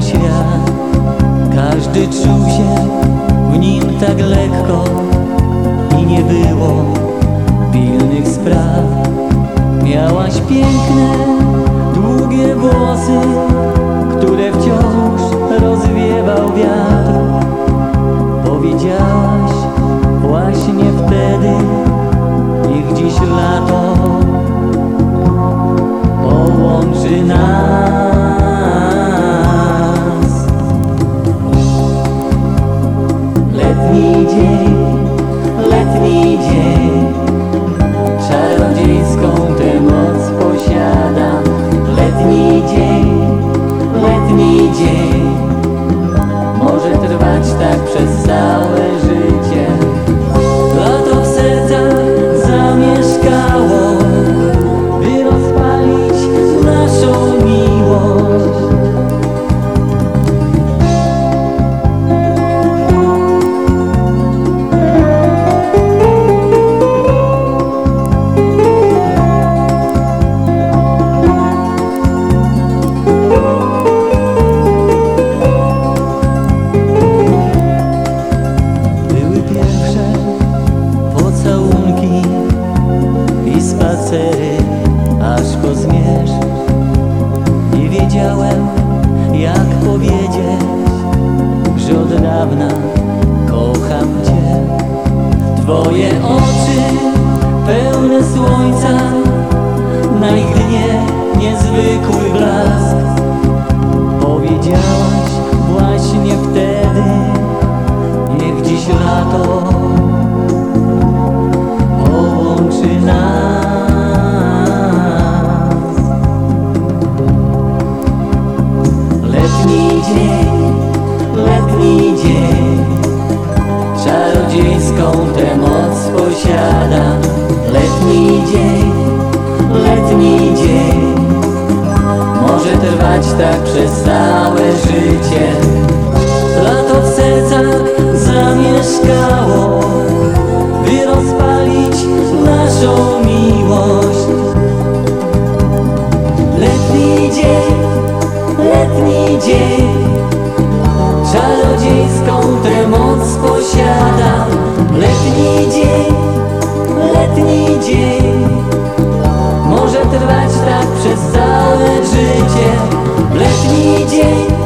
Świat, każdy czuł się w nim tak lekko I nie było pilnych spraw. Miałaś piękne, długie włosy Które wciąż rozwiewał wiatr. Powiedziała Letni dzień, letni dzień, czarodziejską tę moc posiada. Letni dzień, letni dzień, może trwać tak przez całe kocham Cię. Twoje oczy pełne słońca, na tę moc posiada. Letni dzień, letni dzień, może trwać tak przez całe życie. trwać tak przez całe życie. W letni dzień